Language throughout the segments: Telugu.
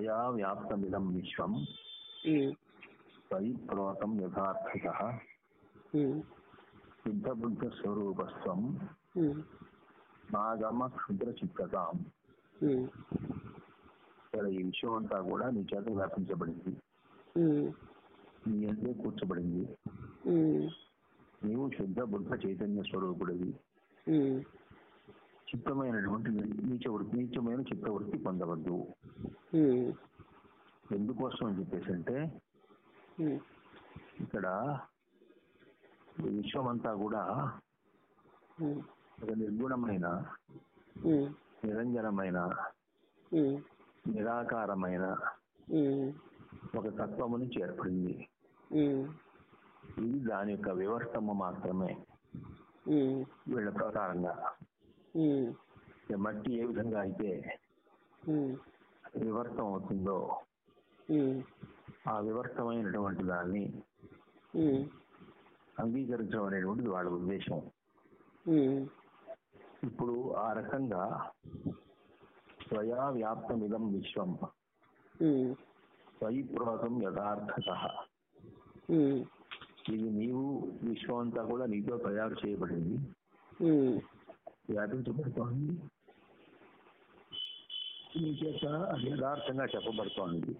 వ్యాప్తమిదం విశ్వం. యథార్థత ఉమ్, శుద్ధబుద్ధ స్వరూపస్వం నాగమ క్షుద్ర చిత్తతాం ఉమ్, ఇక్కడ ఈ విషయం అంతా కూడా నీ చేత వ్యాపించబడింది. నీ అందే కూర్చబడింది. నీవు శుద్ధ బుద్ధ చైతన్య స్వరూపుడివి చిత్తమైనటువంటి నీచ వృత్తి నీచమైన చిత్తవృత్తి పొందవద్దు. ఎందుకోసం అని చెప్పేసి అంటే ఇక్కడ విశ్వమంతా కూడా ఒక నిర్గుణమైన నిరంజనమైన నిరాకారమైన ఒక తత్వము నుంచి ఏర్పడింది. ఇది దాని యొక్క వివర్తము మాత్రమే. వీళ్ళ ప్రకారంగా. మట్టి ఏ విధంగా అయితే వివర్తం అవుతుందో ఆ వివర్తమైనటువంటి దాన్ని అంగీకరించడం అనేటువంటిది వాళ్ళ ఉద్దేశం. ఇప్పుడు ఆ రకంగా స్వయా వ్యాప్తమిదం విశ్వం. ఉమ్, స్వయి ప్రోతం యథార్థత ఇది నీవు విశ్వం అంతా కూడా నీతో తయారు చేయబడింది. వ్యాపించబడుతోంది నీ చేత అది యథార్థంగా చెప్పబడుతోంది.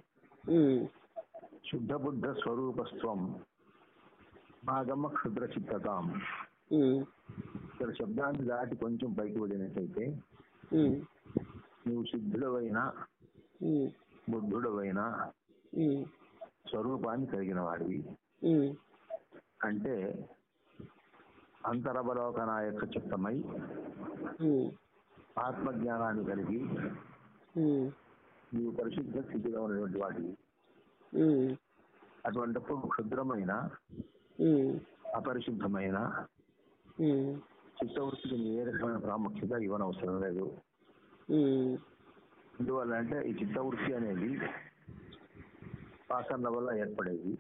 శుద్ధ బుద్ధ స్వరూపస్వం భాగమ్మ క్షుద్ర చిత్తతాం. ఇక్కడ శబ్దాన్ని దాటి కొంచెం పైకి వదిలినట్టయితే ఉమ్, నీవు సిద్ధుడవైన బుద్ధుడవైన స్వరూపాన్ని కలిగిన వాడివి ఉమ్, అంటే అంతరవలోకనాయక చిత్తమై ఆత్మజ్ఞానాన్ని కలిగి నీవు పరిశుద్ధ స్థితిలో ఉన్నటువంటి ఉమ్, అటువంటిప్పుడు క్షుద్రమైన అపరిశుద్ధమైన చిత్తవృత్తికి ఏ రకమైన ప్రాముఖ్యత ఇవ్వనవసరం లేదు. ఎందువల్ల అంటే ఈ చిత్తవృత్తి అనేది వాసనల వల్ల ఏర్పడేది.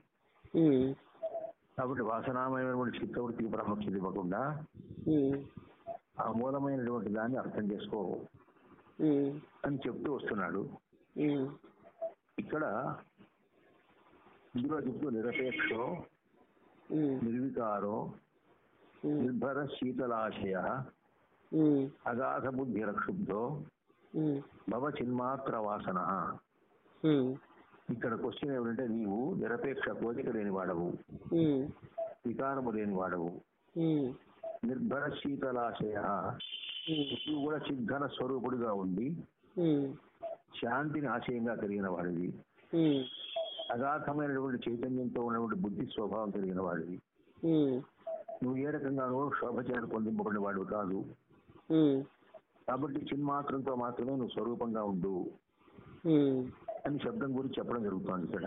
కాబట్టి వాసనామయమైనటువంటి చిత్తవృత్తికి ప్రాముఖ్యత ఇవ్వకుండా ఆ మూలమైనటువంటి దాన్ని అర్థం చేసుకో అని చెప్తూ వస్తున్నాడు. ఇక్కడ ఇందులో చెప్తూ నిరపేక్షో నిర్వికారో నిర్భర శీతలాశయ అగాధ బుద్ధిరక్షుబ్ధో ఉమ్, భవ చిన్మాత్ర వాసన. ఇక్కడ క్వశ్చన్ ఏమిటంటే నీవు నిరపేక్ష కోరిక లేని వాడవు. వికారము లేని వాడవు. నిర్భర శీతలాశయ. నువ్వు కూడా చిద్ధన స్వరూపుడిగా ఉండి శాంతిని ఆశయంగా కలిగిన వాడివి. అగాధమైనటువంటి చైతన్యంతో ఉన్నటువంటి బుద్ధి స్వభావం కలిగిన వాడివి. నువ్వు ఏ రకంగానూ శోభచేత పొందింపబడిన వాడు కాదు. కాబట్టి చిన్మాత్రంతో మాత్రమే నువ్వు స్వరూపంగా ఉండు. అని శబ్దం గురించి చెప్పడం జరుగుతోంది ఇక్కడ.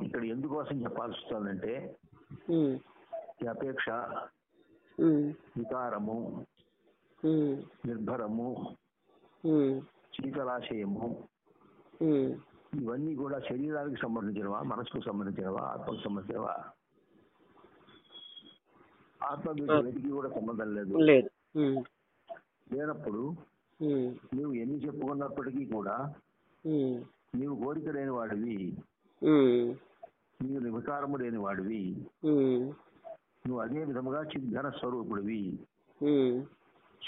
ఇక్కడ ఎందుకోసం చెప్పాల్సి వస్తుందంటే ఈ అపేక్ష వికారము నిర్భరము ఉమ్, ఇవన్నీ కూడా శరీరానికి సంబంధించినవా మనసుకు సంబంధించినవా ఆత్మకు సంబంధించినవా? ఆత్మ వీటికి కూడా సంబంధం లేదు. లేనప్పుడు నువ్వు ఎన్ని చెప్పుకున్నప్పటికీ కూడా నీవు కోరిక లేని వాడివి. నీవు వికారము లేని వాడివి. నువ్వు అదే విధముగా చిద్ధన స్వరూపుడివి.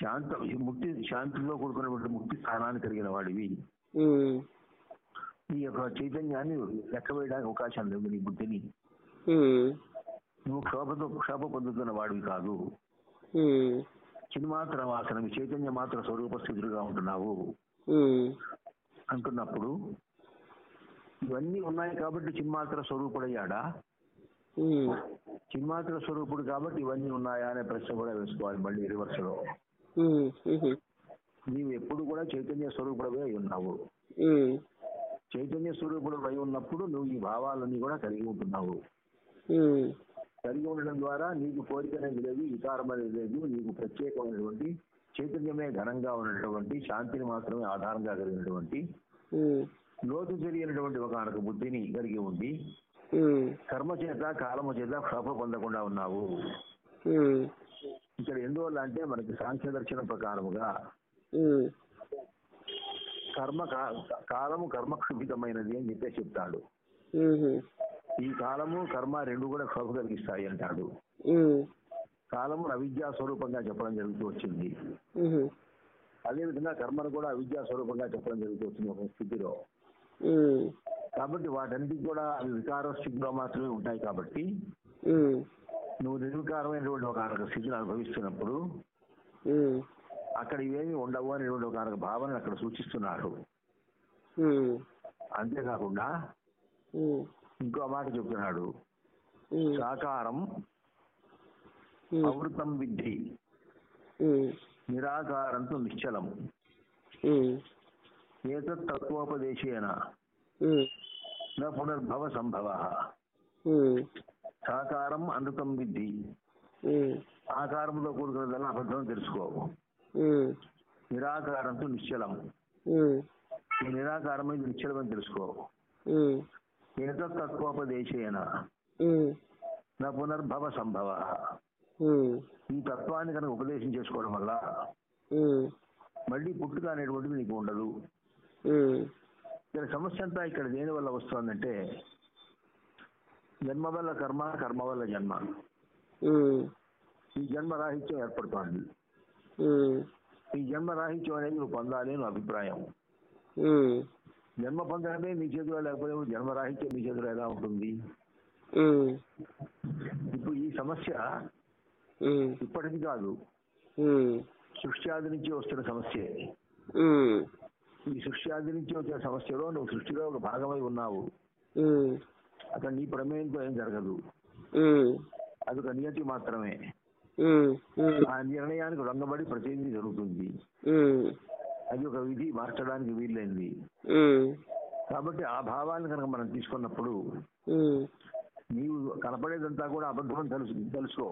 శాంత ముక్తి శాంతిలో కూడుకున్నటువంటి ముక్తి స్థానాన్ని కలిగిన వాడివి. నీ యొక్క చైతన్యాన్ని లెక్క వేయడానికి అవకాశం లేదు నీ బుద్ధిని. నువ్వు క్షోభతో క్షోభ పొందుతున్న వాడివి కాదు. చిన్మాత్ర వాసన నీ చైతన్య మాత్ర స్వరూప స్థితులుగా ఉంటున్నావు అంటున్నప్పుడు ఇవన్నీ ఉన్నాయి కాబట్టి చిన్మాత్ర స్వరూపుడయ్యాడా? చిన్మాత్ర స్వరూపుడు కాబట్టి ఇవన్నీ ఉన్నాయా అనే ప్రశ్న కూడా వేసుకోవాలి మళ్ళీ రివర్స్లో నీవు ఎప్పుడు కూడా చైతన్య స్వరూపుడవే అయి ఉన్నావు. చైతన్య స్వరూపుడు అయి ఉన్నప్పుడు నువ్వు ఈ భావాలన్నీ కూడా కలిగి ఉంటున్నావు. కలిగి ఉండడం ద్వారా నీకు కోరిక అనేది లేదు వికారం అనేది లేదు నీకు ప్రత్యేకమైనటువంటి చైతన్యమే ఘనంగా ఉన్నటువంటి శాంతిని మాత్రమే ఆధారంగా కలిగినటువంటి లోతు తెలియనటువంటి ఒకనొక బుద్ధిని కలిగి ఉండి ఉమ్, కర్మ చేత కాలము చేత క్షోభ పొందకుండా ఉన్నావు. ఇక్కడ ఎందువల్ల అంటే మనకి సాంఖ్య దర్శనం ప్రకారముగా కర్మ కాలము కర్మక్షుభితమైనది అని చెప్పేసి చెప్తాడు. ఈ కాలము కర్మ రెండు కూడా క్షోభ కలిగిస్తాయి అంటాడు. కాలము అవిద్యా స్వరూపంగా చెప్పడం జరుగుతూ వచ్చింది. అదేవిధంగా కర్మను కూడా అవిద్యా స్వరూపంగా చెప్పడం జరుగుతూ వచ్చింది ఒక స్థితిలో. కాబట్టి వాటన్నిటికి కూడా అవి వికార స్థితిలో మాత్రమే ఉంటాయి కాబట్టి నువ్వు నిర్వికారమైనటువంటి ఒక స్థితిని అనుభవిస్తున్నప్పుడు అక్కడ ఇవేమి ఉండవు అనేటువంటి ఒక భావన అక్కడ సూచిస్తున్నాడు. ఉమ్, అంతేకాకుండా ఇంకో మాట చెప్తున్నాడు. సాకారం అవృతం విద్ధి నిరాకారంతో నిశ్చలం. ఉమ్, ఏతత్ తత్వోపదేశేన. న పునర్భవ సంభవ. సాకారం అనృతం విద్ధి ఉమ్, ఆకారంతో కూడుకున్నదల్లా అబద్ధం తెలుసుకో. నిరాకారంతో నిశ్చలం. ఈ నిరాకారమైన నిశ్చలమని తెలుసుకో. ఉమ్, ఏతత్ తత్వోపదేశేన. నా పునర్భవ సంభవ. ఈ తత్వాన్ని కనుక ఉపదేశం చేసుకోవడం వల్ల మళ్ళీ పుట్టుక అనేటువంటిది నీకు ఉండదు. ఇక్కడ సమస్య అంతా ఇక్కడ దేని వల్ల వస్తుందంటే జన్మ వల్ల కర్మ కర్మ వల్ల జన్మ. ఈ జన్మ రాహిత్యం ఏర్పడుతోంది. ఈ జన్మ రాహిత్యం అనేది నువ్వు పొందాలి అని అభిప్రాయం. జన్మ పొందడమే నీ చేతిలో లేకపోతే జన్మ రాహిత్యం నీ చేతిలో ఎలా ఉంటుంది? ఇప్పుడు ఈ సమస్య ఇప్పటిది కాదు. సృష్టి నుంచి వస్తున్న సమస్య. ఈ సృష్టి నుంచి వచ్చిన సమస్యలో నువ్వు సృష్టిలో ఒక భాగమై ఉన్నావు. అక్కడ నీ ప్రమేయంతో ఏం జరగదు. ఉమ్, అది ఒక నియతి మాత్రమే. ఆ నిర్ణయానికి రంగబడి ప్రతినిధి జరుగుతుంది. అది ఒక విధి మార్చడానికి వీల్లేంది ఉమ్, కాబట్టి ఆ భావాన్ని కనుక మనం తీసుకున్నప్పుడు నీవు కనపడేదంతా కూడా అబద్ధం తెలుసు తెలుసుకో.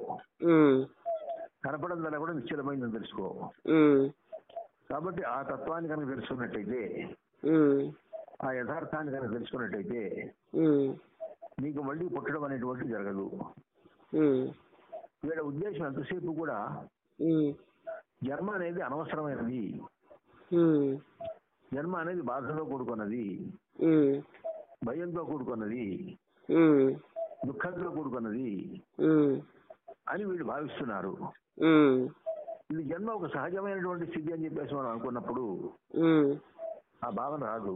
ఉమ్, కనపడేదంతా కూడా నిశ్చలమైందని తెలుసుకో. కాబట్టి ఆ తత్వాన్ని కనుక తెలుసుకున్నట్టయితే ఆ యథార్థాన్ని కనుక తెలుసుకున్నట్టయితే నీకు మళ్ళీ పుట్టడం అనేటువంటిది జరగదు. వీళ్ళ ఉద్దేశం ఎంతసేపు కూడా జన్మ అనేది అనవసరమైనది. జన్మ అనేది బాధతో కూడుకున్నది. భయంతో కూడుకున్నది. దుఃఖంతో కూడుకున్నది అని వీళ్ళు భావిస్తున్నారు. ఇది జన్మ ఒక సహజమైనటువంటి స్థితి అని చెప్పేసి మనం అనుకున్నప్పుడు ఆ భావన రాదు.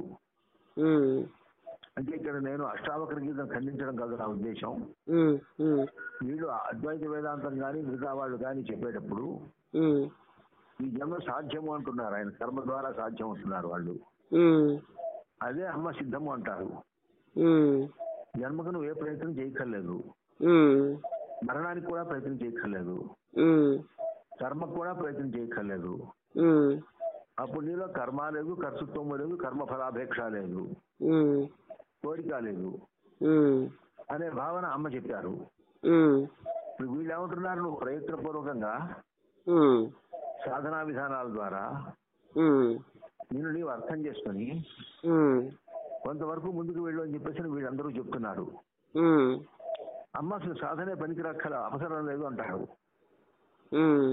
అంటే ఇక్కడ నేను అష్టావక్ర గీతం ఖండించడం కాదు నా ఉద్దేశం. వీళ్ళు అద్వైత వేదాంతం కానీ మిగతా వాళ్ళు కానీ చెప్పేటప్పుడు ఈ జన్మ సాధ్యము అంటున్నారు. ఆయన కర్మ ద్వారా సాధ్యం అంటున్నారు వాళ్ళు. అదే అమ్మ సిద్ధము అంటారు. జన్మకు నువ్వు ఏ ప్రయత్నం చేయక్కర్లేదు. మరణానికి కూడా ప్రయత్నం చేయక్కర్లేదు. కర్మకు కూడా ప్రయత్నం చేయక్కర్లేదు. అప్పుడు నీలో కర్మ లేదు కర్తృత్వం లేదు కర్మ ఫలాపేక్ష లేదు. కోరిక లేదు. అనే భావన అమ్మ చెప్పారు. వీళ్ళు ఏమంటున్నారు నువ్వు ప్రయత్నపూర్వకంగా సాధనా విధానాల ద్వారా నేను నీవు అర్థం చేసుకొని కొంతవరకు ముందుకు వెళ్ళు అని చెప్పేసి వీళ్ళందరూ చెప్తున్నారు. అమ్మ అసలు సాధనే పనికిరక్కల అవసరం లేదు అంటాడు ఉమ్,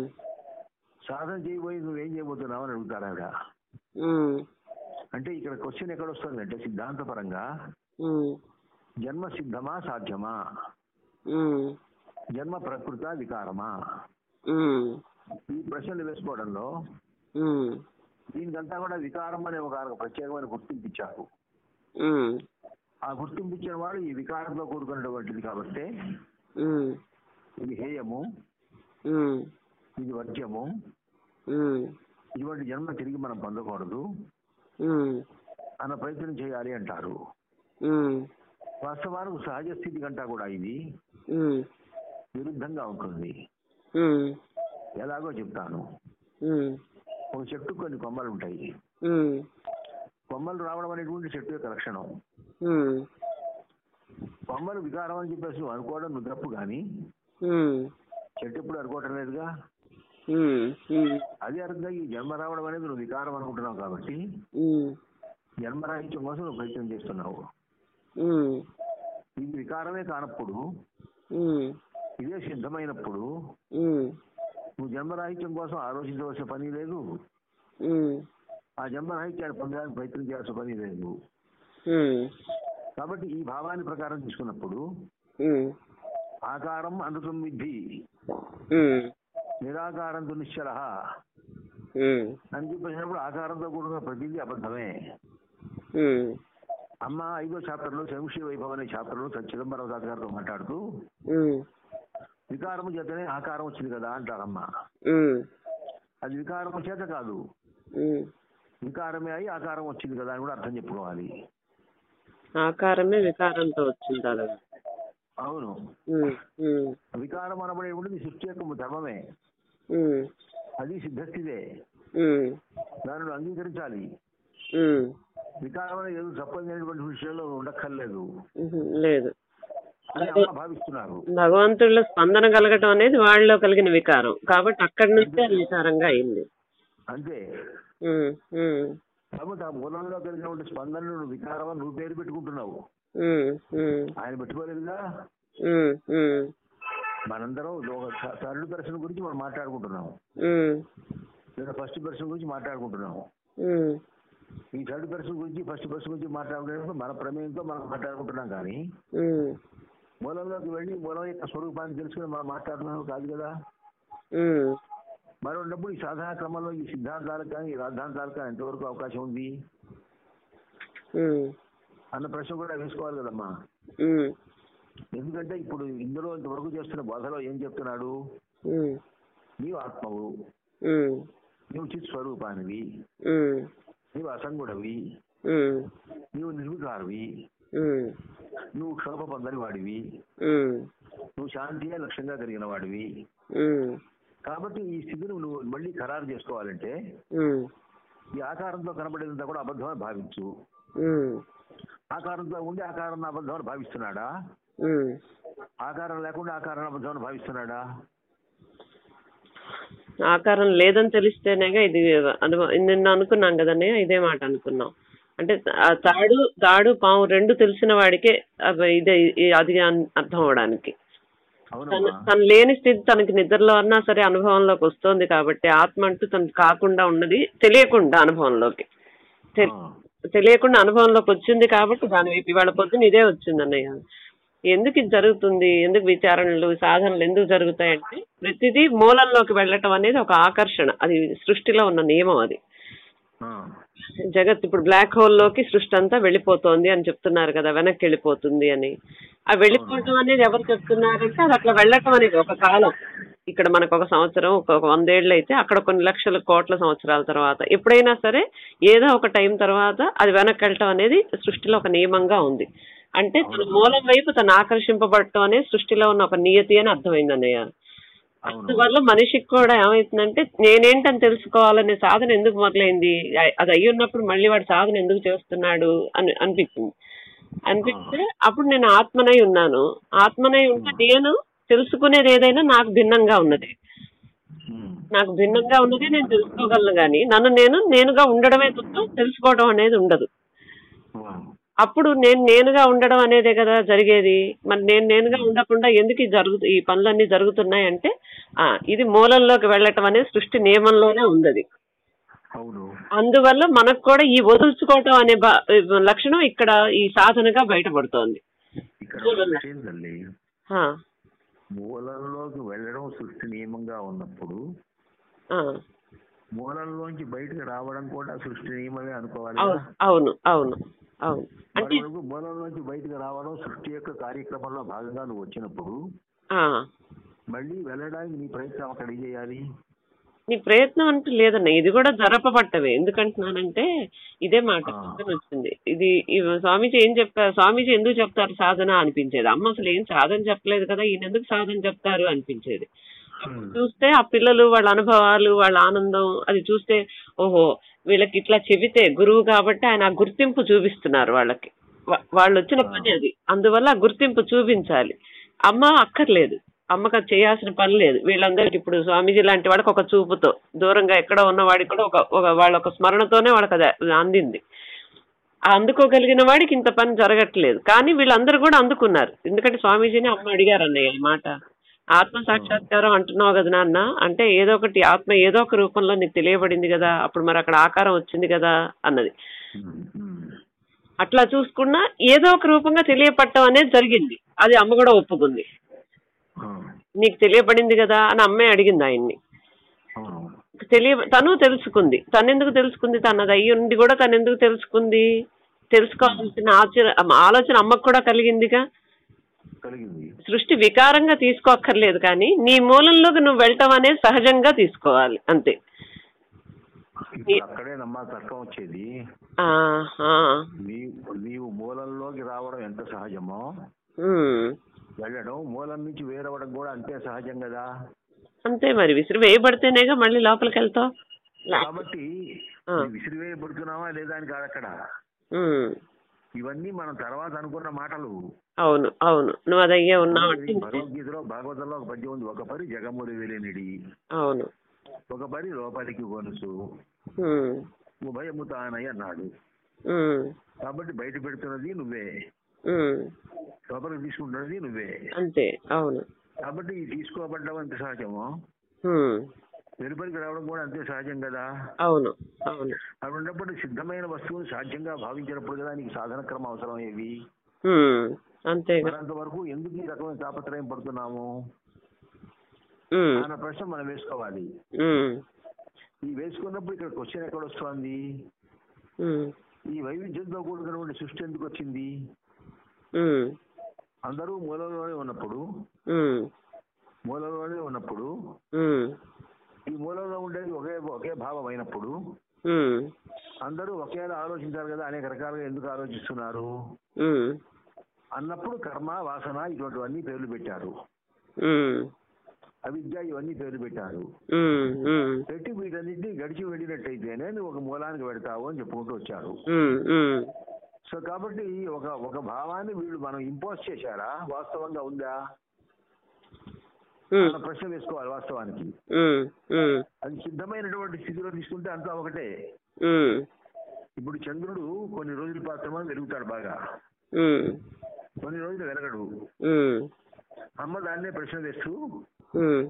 సాధన చేయబోయి నువ్వేం చేయబోతున్నావు అని అడుగుతారు ఆవిడ. అంటే ఇక్కడ క్వశ్చన్ ఎక్కడ వస్తుంది అంటే సిద్ధాంతపరంగా జన్మ సిద్ధమా సాధ్యమా? జన్మ ప్రకృత వికారమా? ఈ ప్రశ్నలు వేసుకోవడంలో దీనికంతా కూడా వికారం అనే ఒక ప్రత్యేకమైన గుర్తింపు ఇచ్చారు. ఆ గుర్తింపు ఇచ్చిన వాడు ఈ వికారంతో కూడుకున్నటువంటిది కాబట్టి ఇది హేయము. ఇది వర్జ్యము. ఉమ్, ఇటువంటి జన్మ తిరిగి మనం పొందకూడదు. అన్న ప్రయత్నం చేయాలి అంటారు. వాస్తవానికి సహజ స్థితి కంటా కూడా ఇది. విరుద్ధంగా ఉంటుంది. ఎలాగో చెప్తాను. ఒక చెట్టు కొన్ని కొమ్మలు ఉంటాయి. కొమ్మలు రావడం అనేటువంటి చెట్టు యొక్క లక్షణం. కొమ్మలు వికారం అని చెప్పేసి నువ్వు అనుకోవడం నువ్వు తప్పు కానీ చెట్టు ఎప్పుడు అనుకోవటం లేదుగా? అదే అర్థంగా ఈ జన్మ రావడం అనేది నువ్వు వికారం అనుకుంటున్నావు కాబట్టి ఉమ్, జన్మరాహిత్యం కోసం నువ్వు ప్రయత్నం చేస్తున్నావు. ఇది వికారమే కానప్పుడు ఇదే సిద్ధమైనప్పుడు నువ్వు జన్మరాహిత్యం కోసం ఆలోచించవలసిన పని లేదు. ఆ జన్మ రాహిత్యాన్ని పొందడానికి ప్రయత్నం చేయాల్సిన పని లేదు కాబట్టి ఈ భావాన్ని ప్రకారం తీసుకున్నప్పుడు ఆకారం అనుతం విద్ధి నిరాకారంతో నిశ్చల అని చెప్పేసినప్పుడు ఆకారంతో కూడిన ప్రతిదీ అబద్ధమే. అమ్మ ఐదో చాప్టర్లో శంషి వైభవ్ అనే చాప్టర్లో చిదంబరం దాస్ గారితో మాట్లాడుతూ వికారము చేతనే ఆకారం వచ్చింది కదా అంటారమ్మ. అది వికారము చేత కాదు. వికారమే అయి ఆకారం వచ్చింది కదా అని కూడా అర్థం చెప్పుకోవాలి. ఆకారమే వికారంతో వచ్చింది కదా. అవును. వికారం అనబడే ఉంటుంది సృష్టి యొక్క ధర్మమే. అది సిద్ధస్థితే. దానిని అంగీకరించాలి. వికారం అనేది ఏదో తప్పనిటువంటి విషయంలో ఉండక్కర్లేదు. లేదు. భావిస్తున్నారు. భగవంతుడిలో స్పందన కలగటం అనేది వాళ్ళలో కలిగిన వికారం. కాబట్టి అక్కడి నుంచే వికారంగా అయింది. అంతే. ఉమ్, ఉమ్, కాబట్టి ఆ మూలంలో కలిగినటువంటి స్పందనను నువ్వు వికారం అని నువ్వు పేరు పెట్టుకుంటున్నావు. ఉమ్, ఉమ్, ఆయన పెట్టుకోలేదుగా? ఉమ్, ఉమ్, మనందరం ఒక థర్డ్ పర్సన్ గురించి మనం మాట్లాడుకుంటున్నాము. ఉమ్, లేదా ఫస్ట్ పర్సన్ గురించి మాట్లాడుకుంటున్నాము. ఉమ్, ఈ థర్డ్ పర్సన్ గురించి ఫస్ట్ పర్సన్ గురించి మాట్లాడుకునేటప్పుడు మన ప్రమేయంతో మనం మాట్లాడుకుంటున్నాం కానీ ఉమ్, మూలంలోకి వెళ్ళి మూలం యొక్క స్వరూపాన్ని తెలుసుకుని మనం మాట్లాడుతున్నాం కాదు కదా? ఉమ్. మరొకప్పుడు ఈ సాధనా క్రమంలో ఈ సిద్ధాంతాలకు కానీ ఈ రాద్ధాంతాలకు కానీ ఎంతవరకు అవకాశం ఉంది? అన్న ప్రశ్న కూడా వేసుకోవాలి కదమ్మా. ఎందుకంటే ఇప్పుడు ఇందులో ఇంతవరకు చేస్తున్న బోధలో ఏం చెప్తున్నాడు? నీవు ఆత్మవు. నీవు చిత్ స్వరూపానివి. నీవు అసంగుడవి. నీవు నిర్వికారవి. నువ్వు క్షోభ పొందని వాడివి. నువ్వు శాంతియే లక్ష్యంగా కలిగిన వాడివి. కాబట్టి ఈ స్థితిని నువ్వు మళ్ళీ ఖరారు చేసుకోవాలంటే ఈ ఆకారంతో కనబడేదంతా కూడా అబద్ధమని భావించు. ఆకారంతో ఉండి ఆకారం అబద్ధమని భావిస్తున్నాడా. ఆకారం లేకుండా ఆకారం అబద్ధమని భావిస్తున్నాడా? ఆకారం లేదని తెలిస్తేనేగా ఇది నిన్న అనుకున్నాం కదన్నయ్య ఇదే మాట అనుకున్నాం. అంటే తాడు తాడు పాము రెండు తెలిసిన వాడికే ఇదే అది అర్థం అవడానికి. తను లేని స్థితి తనకి నిద్రలో అన్నా సరే అనుభవంలోకి వస్తుంది కాబట్టి ఆత్మ అంటూ తనకు కాకుండా ఉన్నది తెలియకుండా అనుభవంలోకి. తెలియకుండా అనుభవంలోకి వచ్చింది కాబట్టి దాని వైపు ఇవాళ పొద్దున ఇదే వచ్చింది అన్నయ్య. ఎందుకు ఇది జరుగుతుంది? ఎందుకు విచారణలు సాధనలు ఎందుకు జరుగుతాయంటే ప్రతిదీ మూలంలోకి వెళ్ళటం అనేది ఒక ఆకర్షణ. అది సృష్టిలో ఉన్న నియమం అది. జగత్ ఇప్పుడు బ్లాక్ హోల్లోకి సృష్టి అంతా వెళ్ళిపోతోంది అని చెప్తున్నారు కదా వెనక్కి వెళ్ళిపోతుంది అని. ఆ వెళ్ళిపోవటం అనేది ఎవరు చెప్తున్నారంటే అది అట్లా వెళ్ళటం అనేది ఒక కాలం. ఇక్కడ మనకు ఒక సంవత్సరం ఒక వందేళ్ళు అయితే అక్కడ కొన్ని లక్షల కోట్ల సంవత్సరాల తర్వాత. ఎప్పుడైనా సరే ఏదో ఒక టైం తర్వాత అది వెనక్కి వెళ్ళటం అనేది సృష్టిలో ఒక నియమంగా ఉంది. అంటే తన మూలం వైపు తను ఆకర్షింపబడటం అనేది సృష్టిలో ఉన్న ఒక నియతి అని అర్థమైంది అన్నయ్య. అందువల్ల మనిషికి కూడా ఏమవుతుందంటే నేనేంటని తెలుసుకోవాలనే సాధన ఎందుకు మొదలైంది? అది అయ్యి ఉన్నప్పుడు మళ్ళీ వాడు సాధన ఎందుకు చేస్తున్నాడు అని అనిపించింది. అనిపిస్తే అప్పుడు నేను ఆత్మనై ఉన్నాను. ఆత్మనై ఉంటే నేను తెలుసుకునేది ఏదైనా నాకు భిన్నంగా ఉన్నది. నాకు భిన్నంగా ఉన్నది నేను తెలుసుకోగలను కానీ నన్ను నేను నేనుగా ఉండడమే తప్ప తెలుసుకోవడం అనేది ఉండదు. అప్పుడు నేను నేనుగా ఉండడం అనేదే కదా జరిగేది. మరి నేను నేనుగా ఉండకుండా ఎందుకు ఈ జరుగు ఈ పనులన్నీ జరుగుతున్నాయి అంటే ఆ, ఇది మూలంలోకి వెళ్ళటం అనేది సృష్టి నియమంలోనే ఉంది అందువల్ల మనకు కూడా ఈ వదుల్చుకోవటం అనే లక్షణం ఇక్కడ ఈ సాధనగా బయటపడుతోంది. మూలంలోకి వెళ్ళడం సృష్టి నియమంగా ఉన్నప్పుడు మూలంలోంచి బయటకు రావడం కూడా సృష్టి నియమమే అనుకోవాలి అవును? అవును. అవును. మూలంలోంచి బయటకు రావడం సృష్టి యొక్క కార్యక్రమంలో భాగంగా నువ్వు వచ్చినప్పుడు మళ్ళీ వెళ్ళడానికి నీ ప్రయత్నం అక్కడ చేయాలి? నీ ప్రయత్నం అంటూ లేదన్న ఇది కూడా జరపబట్టవే ఎందుకంటున్నానంటే ఇదే మాట వచ్చింది. ఇది స్వామీజీ ఏం చెప్పారు స్వామీజీ ఎందుకు చెప్తారు సాధన అనిపించేది? అమ్మ అసలు ఏం సాధన చెప్పలేదు కదా ఈయన ఎందుకు సాధన చెప్తారు అనిపించేది. చూస్తే ఆ పిల్లలు వాళ్ళ అనుభవాలు వాళ్ళ ఆనందం అది చూస్తే ఓహో వీళ్ళకి ఇట్లా చెబితే గురువు కాబట్టి ఆయన ఆ గుర్తింపు చూపిస్తున్నారు వాళ్ళకి. వాళ్ళు వచ్చిన పని అది. అందువల్ల గుర్తింపు చూపించాలి. అమ్మ అక్కర్లేదు. అమ్మకి అది చేయాల్సిన పని లేదు. వీళ్ళందరికి ఇప్పుడు స్వామీజీ లాంటి వాడికి ఒక చూపుతో దూరంగా ఎక్కడో ఉన్న వాడికి కూడా ఒక వాళ్ళ ఒక స్మరణతోనే వాళ్ళకి అది అందింది. ఆ అందుకోగలిగిన వాడికి ఇంత పని జరగట్లేదు. కానీ వీళ్ళందరూ కూడా అందుకున్నారు. ఎందుకంటే స్వామీజీని అమ్మ అడిగారు అన్నయ్య మాట. ఆత్మ సాక్షాత్కారం అంటున్నావు కదా నాన్న. అంటే ఏదో ఒకటి ఆత్మ ఏదో ఒక రూపంలో నీకు తెలియబడింది కదా అప్పుడు మరి అక్కడ ఆకారం వచ్చింది కదా అన్నది. ఉమ్. అట్లా చూసుకున్నా ఏదో ఒక రూపంగా తెలియపట్టడం అనేది జరిగింది. అది అమ్మ కూడా ఒప్పుకుంది. ఆ, నీకు తెలియబడింది కదా అని అమ్మే అడిగింది ఆయన్ని. అవును తెలియ తను తెలుసుకుంది. తను ఎందుకు తెలుసుకుంది? తనది అయ్యి ఉండి కూడా తను ఎందుకు తెలుసుకుంది? తెలుసుకోవాల్సిన ఆచర ఆలోచన అమ్మకు కూడా కలిగిందిగా. కలిగింది. సృష్టి వికారంగా తీసుకోక్కర్లేదు కానీ నీ మూలంలోకి నువ్వు వెళ్ళటం అనేది సహజంగా తీసుకోవాలి అంతే. అక్కడే నమ్మా వచ్చేది. నీవు మూలంలోకి రావడం ఎంత సహజమో. వెళ్ళడం మూలం నుంచి వేరవడం కూడా అంతే సహజం కదా. అంతే మరి విసిరి వేయబడితేనేగా మళ్ళీ లోపలికి వెళ్తావు? కాబట్టి ఆ. ఈ విసిరివేయబడుతున్నావా లేదా అని కాదు అక్కడ. ఇవన్నీ మనం తర్వాత అనుకున్న మాటలు. అవును అవును. నువ్వు అది అయ్యే ఉన్నావు భగవద్గీతలో భాగవతంలో ఒక పద్యం ఉంది ఒక పరి జగముడి వెలినిడి అవును. ఒక పరి లోపలికి కొనుసు ఉమ్. ఉభయము తానయ్య అన్నాడు. కాబట్టి బయట పెడుతున్నది నువ్వే. లోపలికి తీసుకుంటున్నది నువ్వే. అంతే అవును. కాబట్టి తీసుకోబడ్డం ఎంత సహజమో. వెలుపలికి రావడం కూడా అంతే సహజం కదా అవును అవును అవి ఉన్నప్పుడు సిద్ధమైన వస్తువును సాధ్యంగా భావించినప్పుడు కదా నీకు సాధన క్రమం అవసరం అయ్యేవి ఉమ్. అంతేగా మరంత వరకు ఎందుకు ఈ రకమైన తాపత్రయం పడుతున్నాము. అన్న ప్రశ్న మనం వేసుకోవాలి. ఈ వేసుకున్నప్పుడు ఇక్కడ క్వశ్చన్ ఎక్కడ వస్తుంది. ఈ వైవిధ్యంతో కూడుకున్నటువంటి సృష్టి ఎందుకు వచ్చింది. అందరూ మూలంలోనే ఉన్నప్పుడు. మూలంలోనే ఉన్నప్పుడు. ఈ మూలంలో ఉండేది ఒకే ఒకే భావం అయినప్పుడు. అందరూ ఒకేలా ఆలోచించారు కదా అనేక రకాలుగా ఎందుకు ఆలోచిస్తున్నారు. అన్నప్పుడు కర్మ వాసన ఇటువంటివన్నీ పేర్లు పెట్టారు. అవిద్య ఇవన్నీ పేర్లు పెట్టారు. పెట్టి వీటన్నిటిని గడిచి వెళ్ళినట్టయితేనే నువ్వు ఒక మూలానికి పెడతావు అని చెప్పుకుంటూ వచ్చారు. సో కాబట్టి ఒక ఒక భావాన్ని వీళ్ళు మనం ఇంపోజ్ చేశారా వాస్తవంగా ఉందా మన ప్రశ్న వేసుకోవాలి వాస్తవానికి. అది సిద్ధమైనటువంటి స్థితిలో తీసుకుంటే అంతా ఒకటే. ఇప్పుడు చంద్రుడు కొన్ని రోజుల మాత్రమే వెలుగుతాడు బాగా. కొన్ని రోజులు వెలగడు. అమ్మ దాన్నే ప్రశ్న వేస్తూ ఉమ్.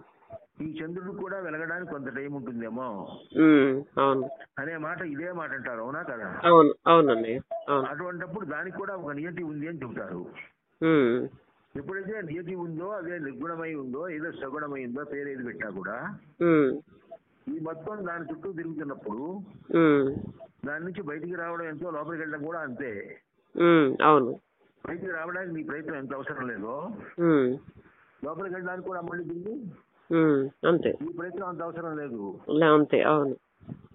ఈ చంద్రుడు కూడా వెలగడానికి కొంత టైం ఉంటుందేమో. అవును అనే మాట ఇదే మాట అంటారు అవునా కదా అవును అవునండి అవును అటువంటప్పుడు దానికి కూడా ఒక నియతి ఉంది అని చెబుతారు. ఎప్పుడైతే నియతి ఉందో అదే నిర్గుణమై ఉందో ఏదో సగుణమై ఉందో పేరు ఏది పెట్టినా కూడా. ఈ మొత్తం దాని చుట్టూ తిరుగుతున్నప్పుడు. దాని నుంచి బయటికి రావడం ఎంతో లోపలికి వెళ్ళడం కూడా అంతే. అవును బయటికి రావడానికి నీ ప్రయత్నం ఎంత అవసరం లేదో. లోపలికి వెళ్ళడానికి కూడా మళ్ళీ తిరిగి. అంతే నీ ప్రయత్నం అంత అవసరం లేదు అంతే అవును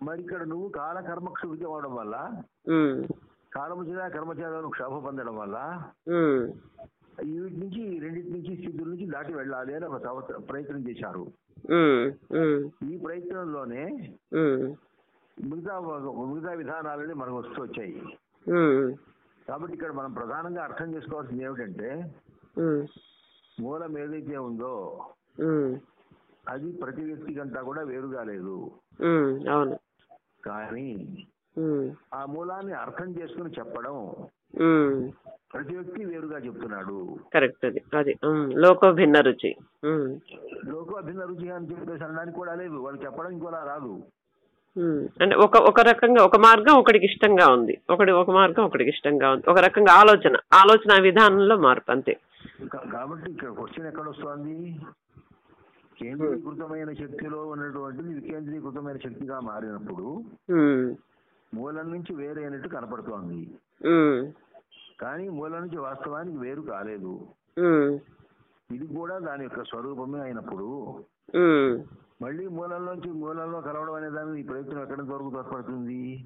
మరి ఇక్కడ నువ్వు కాల కర్మక్షుడికి అవడం వల్ల. కాలము చేత కర్మ చేత క్షోభ పొందడం వల్ల. ఈ వీటి నుంచి రెండింటి నుంచి స్థితుల నుంచి దాటి వెళ్ళాలి అని ఒక ప్రయత్నం చేశారు. ఈ ప్రయత్నంలోనే. మిగతా మిగతా విధానాలని మనకు వస్తూ వచ్చాయి. కాబట్టి ఇక్కడ మనం ప్రధానంగా అర్థం చేసుకోవాల్సింది ఏమిటంటే. మూలం ఏదైతే ఉందో. అది ప్రతి వ్యక్తికంతా కూడా వేరుగా లేదు కానీ. ఆ మూలాన్ని అర్థం చేసుకుని చెప్పడం. ప్రతి వ్యక్తి వేరుగా చెప్తున్నాడు కరెక్ట్ అది అది. లోకో భిన్న రుచి. లోక అభిన్న రుచి అని చెప్పేసి అనడానికి కూడా లేదు వాళ్ళు చెప్పడం ఇంకోలా రాదు. అంటే ఒక ఒక రకంగా ఒక మార్గం ఒకడికి ఇష్టంగా ఉంది ఒకటి ఒక మార్గం ఒకడికి ఇష్టంగా ఉంది ఒక రకంగా ఆలోచన ఆలోచన విధానంలో మార్పు అంతే కాబట్టి ఇక్కడ క్వశ్చన్ ఎక్కడ వస్తుంది కేంద్రీకృతమైన శక్తిలో ఉన్నటువంటిది వికేంద్రీకృతమైన శక్తిగా మారినప్పుడు. మూలం నుంచి వేరైనట్టు కనపడుతోంది. కానీ మూలం నుంచి వాస్తవానికి వేరు కాలేదు. ఇది కూడా దాని యొక్క స్వరూపమే అయినప్పుడు. మళ్ళీ మూలంలోంచి మూలంలో కలవడం అనే దాని ఈ ప్రయత్నం ఎక్కడి వరకు తోడ్పడుతుంది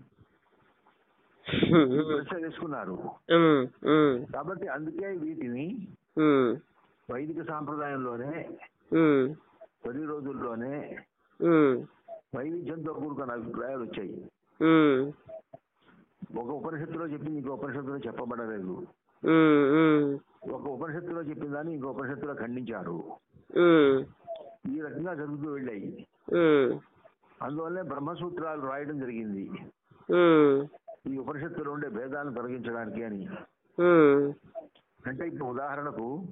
ప్రశ్న వేసుకున్నారు. కాబట్టి అందుకే వీటిని. వైదిక సాంప్రదాయంలోనే. తొలి రోజుల్లోనే. వైవిధ్యంతో కూడుకున్న అభిప్రాయాలు వచ్చాయి. ఒక ఉపనిషత్తులో చెప్పింది ఇంకో ఉపనిషత్తులో చెప్పబడలేదు. ఒక ఉపనిషత్తులో చెప్పిన దాన్ని ఇంకో ఉపనిషత్తులో ఖండించారు. ఈ రకంగా జరుగుతూ వెళ్ళాయి. అందువల్లే బ్రహ్మసూత్రాలు రాయడం జరిగింది. ఈ ఉపనిషత్తులో ఉండే భేదాలను తొలగించడానికి అని. అంటే ఇప్పుడు ఉదాహరణకు.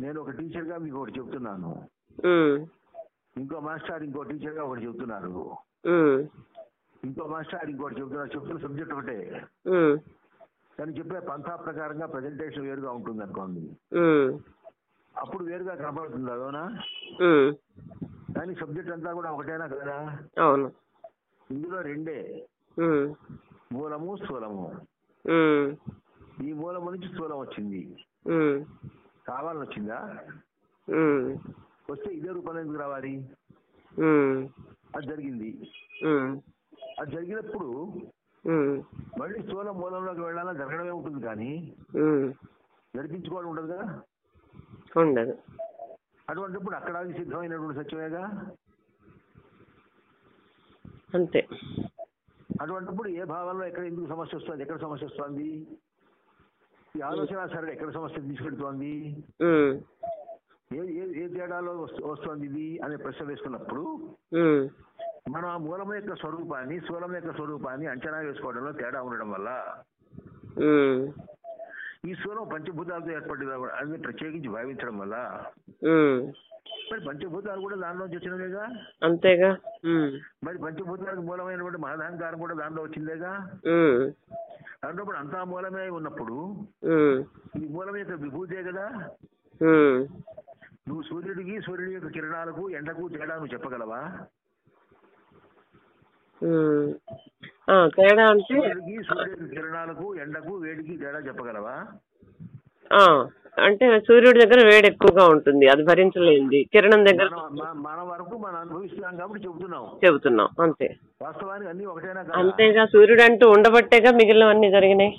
నేను ఒక టీచర్గా మీకు ఒకటి చెప్తున్నాను ఇంకో మాస్టర్ ఇంకో టీచర్గా ఒకటి చెప్తున్నారు ఇంకో మాస్టర్ ఇంకోటి చెప్తున్నారు చెప్తున్న సబ్జెక్ట్ ఒకటే. కానీ చెప్పే పంథా ప్రకారంగా ప్రజెంటేషన్ వేరుగా ఉంటుంది అనుకోండి. అప్పుడు వేరుగా కనపడుతుంది అదోనా? కానీ సబ్జెక్ట్ అంతా కూడా ఒకటేనా కదా? అవును. ఇందులో రెండే. మూలము స్థూలము. ఈ మూలము నుంచి స్థూలం వచ్చింది. కావాలని వచ్చిందా వస్తే ఇదే రూపంలో ఎందుకు రావాలి? అది జరిగింది. అది జరిగినప్పుడు మళ్ళీ స్థూలం మూలంలోకి వెళ్ళాలా? జరగడమే ఉంటుంది కానీ జరిపించుకోవడం ఉండదుగా ఉండదు. అటువంటిప్పుడు అక్కడ సిద్ధమైనటువంటి సత్యమేగా? అంతే. అటువంటిప్పుడు ఏ భావంలో ఎక్కడ ఎందుకు సమస్య వస్తుంది? ఎక్కడ సమస్య వస్తుంది? ఈ ఆలోచన సరే ఎక్కడ సమస్య తీసుకెడుతోంది? ఏ ఏ తేడాలో వస్తు- వస్తోంది ఇది అనే ప్రశ్న వేసుకున్నప్పుడు మనం ఆ మూలం యొక్క స్వరూపాన్ని స్థూలం యొక్క స్వరూపాన్ని అంచనా వేసుకోవడంలో తేడా ఉండడం వల్ల ఈ స్థూలం పంచభూతాలతో ఏర్పడింది అని ప్రత్యేకించి భావించడం వల్ల మరి పంచభూతాలు కూడా దానిలోంచి వచ్చినవేగా? అంతేగా. మరి పంచభూతాలకు మూలమైనటువంటి మహదహంకారం కూడా దానిలో వచ్చిందేగా? అన్నప్పుడు అంతా మూలమే ఉన్నప్పుడు ఈ మూలం యొక్క విభూతే కదా? నువ్వు సూర్యుడికి సూర్యుడి యొక్క కిరణాలకు ఎండకు తేడా నువ్వు చెప్పగలవా? తేడా అంటే కిరణాలకు ఎండకు వేడికి తేడా చెప్పగలవా? ఆ, అంటే సూర్యుడి దగ్గర వేడి ఎక్కువగా ఉంటుంది అది భరించలేంది కిరణం దగ్గర మన వరకు మనం అనుభవిస్తున్నాం కాబట్టి చెబుతున్నాం. చెబుతున్నాం అంతే. వాస్తవానికి అన్ని ఒకటేనా అంతేగా సూర్యుడు అంటూ ఉండబట్టేగా మిగిలినవన్నీ జరిగినాయి.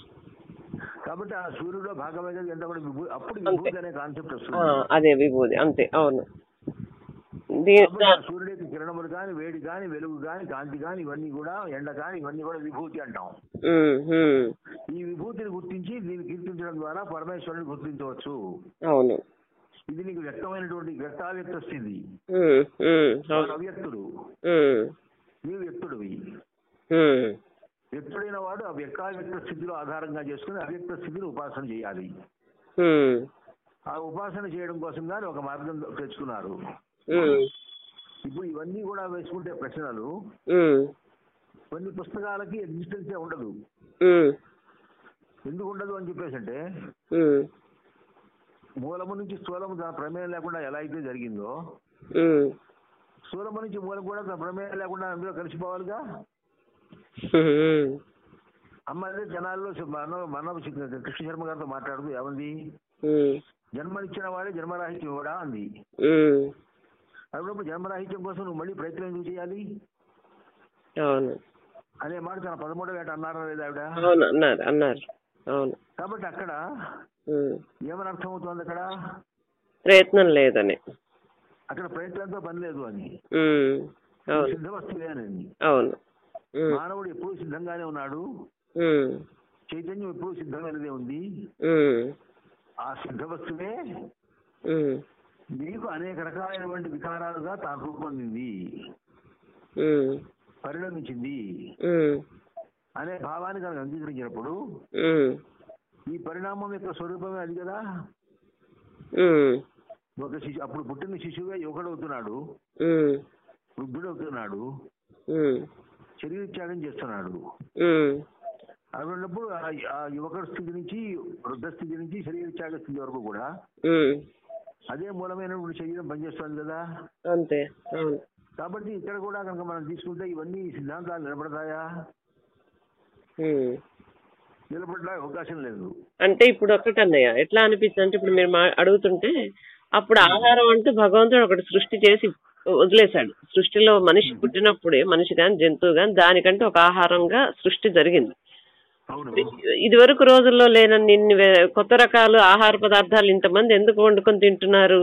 కాబట్టి ఆ సూర్యుడు భాగమే కదా ఎంత కూడా విభూ అప్పుడు అనే కాన్సెప్ట్ ఆ, వస్తుంది అదే విభూది అంతే అవును. దీ- కాబట్టి ఆ సూర్యుడి యొక్క కిరణములు కానీ వేడి కానీ వెలుగు కానీ కాంతి కానీ ఇవన్నీ కూడా ఎండ కానీ ఇవన్నీ కూడా విభూతి అంటాం. ఈ విభూతిని గుర్తించి దీన్ని కీర్తించడం ద్వారా పరమేశ్వరుని గుర్తించవచ్చు. అవును. ఇది నీకు వ్యక్తమైనటువంటి వ్యక్తావ్యక్త స్థితి. అవ్యక్తుడు. నీవు వ్యక్తుడివి. వ్యక్తుడైన వాడు ఆ వ్యక్తావ్యక్త స్థితిలో ఆధారంగా చేసుకుని అవ్యక్త స్థితిని ఉపాసన చేయాలి. ఆ ఉపాసన చేయడం కోసం కానీ ఒక మార్గం తెచ్చుకున్నారు. ఇప్పుడు ఇవన్నీ కూడా వేసుకుంటే ప్రశ్నలు. కొన్ని పుస్తకాలకి ఎగ్జిస్టెన్సే ఉండదు. ఎందుకు ఉండదు అని చెప్పేసి అంటే మూలము నుంచి స్థూలము తన ప్రమేయం లేకుండా ఎలా అయితే జరిగిందో స్థూలము నుంచి మూలం కూడా తన ప్రమేయం లేకుండా అందులో కలిసిపోవాలిగా? అమ్మ అదే జనాల్లో మన మన కృష్ణ శర్మ గారితో మాట్లాడుతూ ఏమంది? జన్మనిచ్చిన వాడే జన్మరాహిత్యం కూడా అంది. ఉమ్, అప్పుడు జన్మరాహిత్యం కోసం నువ్వు మళ్ళీ ప్రయత్నం ఎందుకు చేయాలి? అవును. అనే మాట తన పదమూడవ ఏట అన్నారా లేదా ఆవిడ? అవును అన్నారు అన్నారు. అవును. కాబట్టి అక్కడ ఏమని అర్థం అవుతుంది అక్కడ? ప్రయత్నం లేదని. అక్కడ ప్రయత్నంతో పని లేదు అని. ఉమ్, అవును. మానవుడు ఎప్పుడూ సిద్ధంగానే ఉన్నాడు. చైతన్యం ఎప్పుడూ సిద్ధమైనదే ఉంది. ఆ సిద్ధ వస్తువే ఉమ్, నీకు అనేక రకాలైనటువంటి వికారాలుగా తాను రూపొందింది పరిణమించింది. అనే భావాన్ని కనుక అంగీకరించినప్పుడు ఈ పరిణామం యొక్క స్వరూపమే అది కదా? ఒక శిశు అప్పుడు పుట్టిన శిశువే యువకుడవుతున్నాడు. వృద్ధుడవుతున్నాడు. ఉమ్, శరీర త్యాగం చేస్తున్నాడు. ఉమ్, అటువంటిప్పుడు ఆ- యువకుడు స్థితి నుంచి వృద్ధ స్థితి నుంచి శరీర త్యాగ స్థితి వరకు కూడా అదే మూలమైనటువంటి శరీరం పనిచేస్తుంది కదా? అంతే కాబట్టి ఇక్కడ కూడా కనుక మనం తీసుకుంటే ఇవన్నీ సిద్ధాంతాలు నిలబడతాయా. నిలబడడానికి అవకాశం లేదు. అంటే ఇప్పుడు ఒకటి అన్నయ్య ఎట్లా అనిపిస్తుంది అంటే ఇప్పుడు మీరు అడుగుతుంటే అప్పుడు ఆహారం అంటూ భగవంతుడు ఒకటి సృష్టి చేసి వదిలేశాడు. సృష్టిలో మనిషి పుట్టినప్పుడే మనిషి కానీ జంతువు కానీ దానికంటే ఒక ఆహారంగా సృష్టి జరిగింది. అవును. ఇది వరకు రోజుల్లో లేనన్ని ఇన్ని కొత్త రకాలు ఆహార పదార్థాలు ఇంతమంది ఎందుకు వండుకొని తింటున్నారు?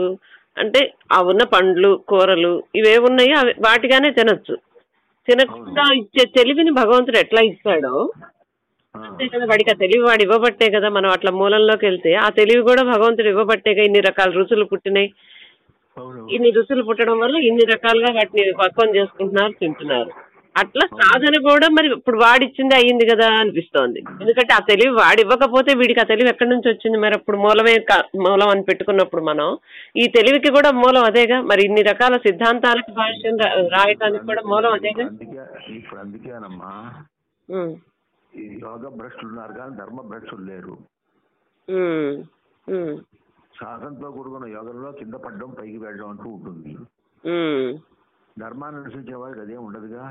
అంటే ఆ ఉన్న పండ్లు కూరలు ఇవేవున్నాయో అవి వాటిగానే తినొచ్చు. తినకుండా ఇచ్చే తెలివిని భగవంతుడు ఎట్లా ఇస్తాడో అంతే కదా వాడికి ఆ తెలివి వాడు ఇవ్వబట్టే కదా మనం అట్లా మూలంలోకి వెళ్తే ఆ తెలివి కూడా భగవంతుడు ఇవ్వబట్టేగా ఇన్ని రకాల రుచులు పుట్టినాయి. ఇన్ని రుచులు పుట్టడం వల్ల ఇన్ని రకాలుగా వాటిని పక్వం చేసుకుంటున్నారు తింటున్నారు. అట్లా సాధన కూడా మరి ఇప్పుడు వాడిచ్చింది అయ్యింది కదా అనిపిస్తోంది. ఎందుకంటే ఆ తెలివి వాడి ఇవ్వకపోతే వీడికి ఆ తెలివి ఎక్కడి నుంచి వచ్చింది? మరి అప్పుడు మూలమే మూలం అని పెట్టుకున్నప్పుడు మనం ఈ తెలివికి కూడా మూలం అదేగా? మరి ఇన్ని రకాల సిద్ధాంతాలకు భాష్యం రాయటానికి కూడా మూలం అదేగా? ఇప్పుడు అందుకేనమ్మా. యోగ భ్రష్టులు ఉన్నారు కానీ ధర్మ భ్రష్టులు లేరు సాధనతో కూడుకున్న యోగంలో కింద పడడం పైకి వెళ్ళడం అంటూ ఉంటుంది. ధర్మాన్ని అనుసరించే వారికి అదే ఉండదుగా.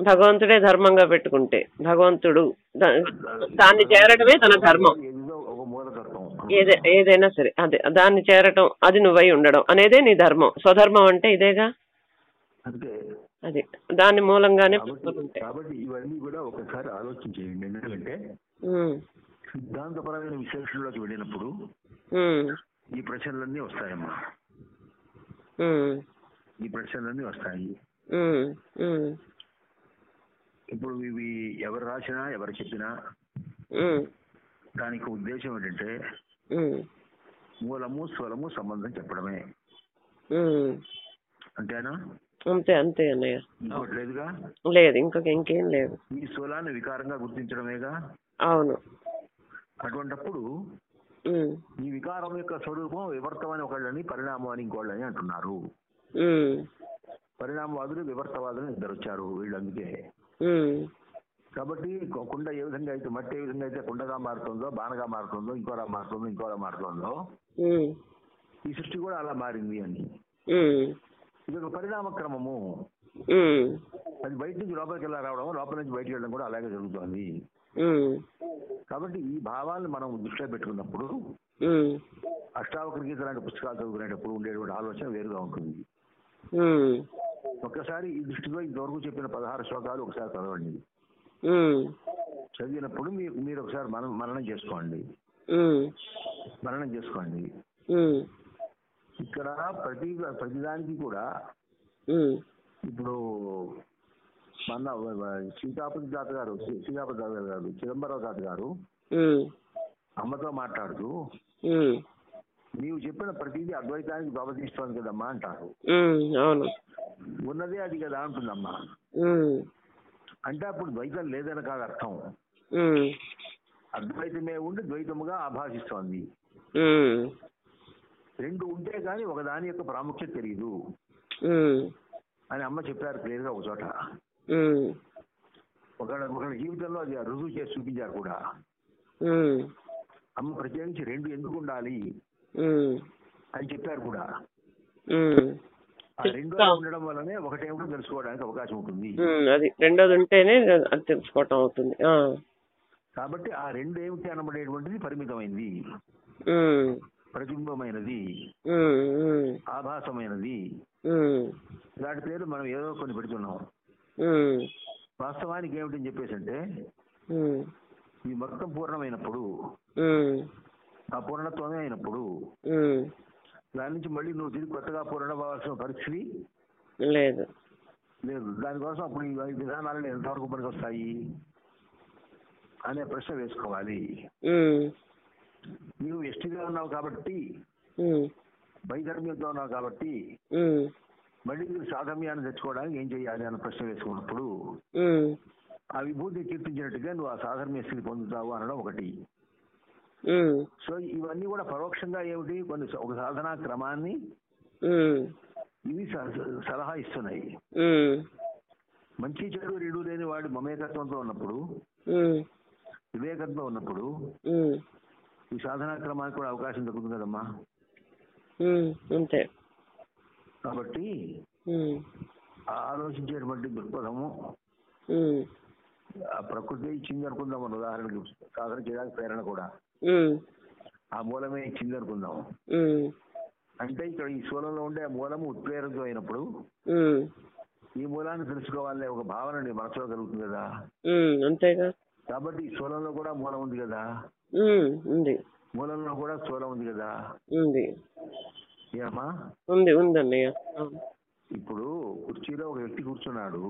భగవంతుడే ధర్మంగా పెట్టుకుంటే భగవంతుడు దాన్ని చేరడమే తన ధర్మం. ఏదో ఏదైనా సరే అదే దాన్ని చేరటం అది నువ్వై ఉండడం అనేదే నీ ధర్మం. స్వధర్మం అంటే ఇదేగా? అది. దాని మూలంగానే కాబట్టి ఇవన్నీ కూడా ఒకసారి ఆలోచించేయండి. ఎందుకంటే సిద్ధాంతపరమైన విశ్లేషణలోకి వెళ్ళినప్పుడు ఈ ప్రశ్నలన్నీ వస్తాయమ్మా. ఈ ప్రశ్నలన్నీ వస్తాయి. ఇప్పుడు ఇవి ఎవరు రాసినా ఎవరు చెప్పినా దానికి ఉద్దేశం ఏంటంటే మూలము స్వరము సంబంధం చెప్పడమే. అంతేనా? అంతే అంతే అన్నయ్య. ఇంకోటి లేదుగా? లేదు ఇంకొక ఇంకేం లేదు. ఈ స్థూలాన్ని వికారంగా గుర్తించడమేగా? అవును. అటువంటప్పుడు ఈ వికారం యొక్క స్వరూపం వివర్తమని ఒకళ్ళని పరిణామం అని ఇంకోళ్ళని అంటున్నారు. పరిణామవాదులు వివర్తవాదులు ఇద్దరు వచ్చారు వీళ్ళు అందుకే ఉమ్, కాబట్టి కుండ ఏ విధంగా అయితే మట్టి ఏ విధంగా అయితే కుండగా మారుతుందో బాణగా మారుతుందో ఇంకోలా మారుతుందో ఇంకోలా మారుతుందో ఈ సృష్టి కూడా అలా మారింది అని. ఇది ఒక పరిణామ క్రమము. అది బయట నుంచి లోపలికి వెళ్ళా రావడం లోపల నుంచి బయటికి వెళ్ళడం కూడా అలాగే జరుగుతుంది. కాబట్టి ఈ భావాలను మనం దృష్టిలో పెట్టుకున్నప్పుడు ఉమ్, అష్టావకర గీత లాంటి పుస్తకాలు చదువుకునేటప్పుడు ఉండేటువంటి ఆలోచన వేరుగా ఉంటుంది. ఉమ్, ఒక్కసారి ఈ దృష్టిలో ఇంతవరకు చెప్పిన పదహారు శ్లోకాలు ఒకసారి చదవండి. చదివినప్పుడు మీరు మీరు ఒకసారి మనం మననం చేసుకోండి. మననం చేసుకోండి. ఇక్కడ ప్రతి ప్రతిదానికి కూడా ఇప్పుడు మన సీతాపతి తాత గారు సీతాపతి తాత గారు చిదంబరావు తాత గారు అమ్మతో మాట్లాడుతూ నీవు చెప్పిన ప్రతిదీ అద్వైతానికి ప్రవర్తిస్తోంది కదమ్మా అంటారు. అవును. ఉన్నదే అది కదా అంటుందమ్మా. అంటే అప్పుడు ద్వైతం లేదని కాదు అర్థం. అద్వైతమే ఉండి ద్వైతముగా ఆభాషిస్తోంది. రెండు ఉంటే గాని ఒక దాని యొక్క ప్రాముఖ్యత తెలియదు అని అమ్మ చెప్పారు క్లియర్గా ఒక చోట. ఒక ఒకళ్ళ జీవితంలో అది రుజువు చేసి చూపించారు కూడా. అమ్మ ప్రత్యేకించి రెండు ఎందుకు ఉండాలి? అని చెప్పారు కూడా. ఉమ్. ఆ రెండు ఉండడం వల్లనే ఒకటేమిటో తెలుసుకోవడానికి అవకాశం ఉంటుంది. అది రెండోది ఉంటేనే అది తెలుసుకోవటం అవుతుంది. కాబట్టి ఆ రెండు ఏమిటి అనబడేటువంటిది పరిమితమైనది ఉమ్, ప్రతిబింబమైనది. ఆభాసమైనది. ఇలాంటి పేర్లు మనం ఏదో కొన్ని పెడుతున్నాం. వాస్తవానికి ఏమిటని చెప్పేసి అంటే ఈ మొత్తం పూర్ణమైనప్పుడు ఆ పూర్ణత్వమే అయినప్పుడు. దాని నుంచి మళ్ళీ నువ్వు తిరిగి కొత్తగా పూర్ణమవ్వాల్సిన పరిస్థితి లేదు. లేదు. దానికోసం అప్పుడు ఈ విధానాలను ఎంతవరకు పనికి వస్తాయి అనే ప్రశ్న వేసుకోవాలి. ఉమ్, నీవు ఎస్టీగా ఉన్నావు కాబట్టి వైధర్మ్యంతో ఉన్నావు కాబట్టి మళ్ళీ మీరు సాధమ్యాన్ని తెచ్చుకోవడానికి ఏం చేయాలి అన్న ప్రశ్న వేసుకున్నప్పుడు ఆ విభూతి కీర్తించినట్టుగా నువ్వు ఆ సాధర్మ్య స్థితి పొందుతావు అనడం ఒకటి. సో ఇవన్నీ కూడా పరోక్షంగా ఏమిటి? కొన్ని ఒక సాధనా క్రమాన్ని ఇవి సలహా ఇస్తున్నాయి. మంచి చెడు రెండు లేని వాడు మమేకత్వంతో ఉన్నప్పుడు వివేకంతో ఉన్నప్పుడు ఈ సాధనా క్రమానికి కూడా అవకాశం దొరుకుతుంది కదమ్మా. అంతే. కాబట్టి ఆలోచించేటువంటి దృక్పథము ఆ ప్రకృతి ఇచ్చింది అనుకుందాం మన ఉదాహరణకి సాధన చేయడానికి ప్రేరణ కూడా. ఆ మూలమే ఇచ్చింది అనుకుందాం అంటే ఇక్కడ ఈ స్థూలంలో ఉండే మూలము ఉత్ప్రేరకం అయినప్పుడు ఈ మూలాన్ని తెలుసుకోవాలనే ఒక భావన నీ మనసులో కలుగుతుంది కదా? అంతేగా. కాబట్టి ఈ స్థూలంలో కూడా మూలం ఉంది కదా? ఉంది. మూలంలో కూడా స్థూలం ఉంది కదా? ఉంది. ఏమా? ఉంది ఉంది అన్నయ్య అవును. ఇప్పుడు కుర్చీలో ఒక వ్యక్తి కూర్చున్నాడు.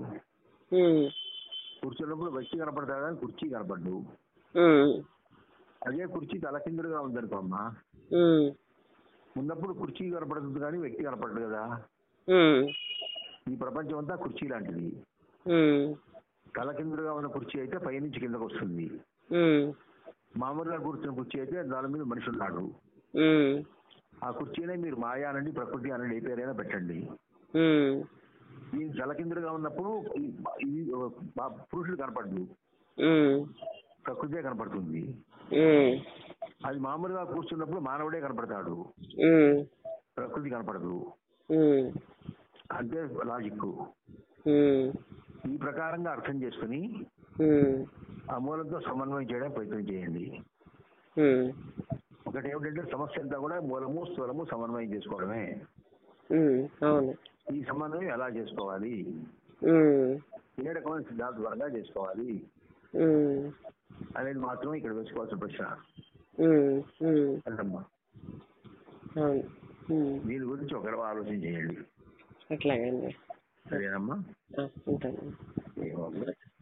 కూర్చున్నప్పుడు వ్యక్తి కనపడతాడు? కానీ కుర్చీ కనపడ్డు. అదే కుర్చీ తలకిందులుగా ఉందనుకో అమ్మా. ఉన్నప్పుడు కుర్చీ కనపడుతుంది కానీ వ్యక్తి కనపడదు కదా. ఈ ప్రపంచం అంతా కుర్చీ లాంటిది. ఉమ్, తలకిందులుగా ఉన్న కుర్చీ అయితే పైనుంచి కిందకు వస్తుంది. మామూలుగా కూర్చున్న కుర్చీ అయితే దాని మీద మనిషి ఉన్నాడు ఆ కుర్చీనే మీరు మాయా అనండి ప్రకృతి అనండి ఏ పేరైనా పెట్టండి. ఈ తలకిందులుగా ఉన్నప్పుడు పురుషుడు కనపడదు ప్రకృతే కనపడుతుంది. అది మామూలుగా కూర్చున్నప్పుడు మానవుడే కనపడతాడు. ప్రకృతి కనపడదు. అంతే లాజిక్ ఈ ప్రకారంగా అర్థం చేసుకుని ఆ మూలంతో సమన్వయం చేయడానికి ప్రయత్నం చేయండి. ఒకటి ఏమిటంటే సమస్య అంతా కూడా మూలము స్థూలము సమన్వయం చేసుకోవడమే. ఈ సమన్వయం ఎలా చేసుకోవాలి? ఏ రకమైన సిద్ధాంత పరంగా చేసుకోవాలి? అనేది మాత్రమే ఇక్కడ వేసుకోవాల్సిన ప్రశ్న. దీని గురించి ఒకరు ఆలోచన చేయండి. అట్లాగే సరేనమ్మా. ఉంటాను.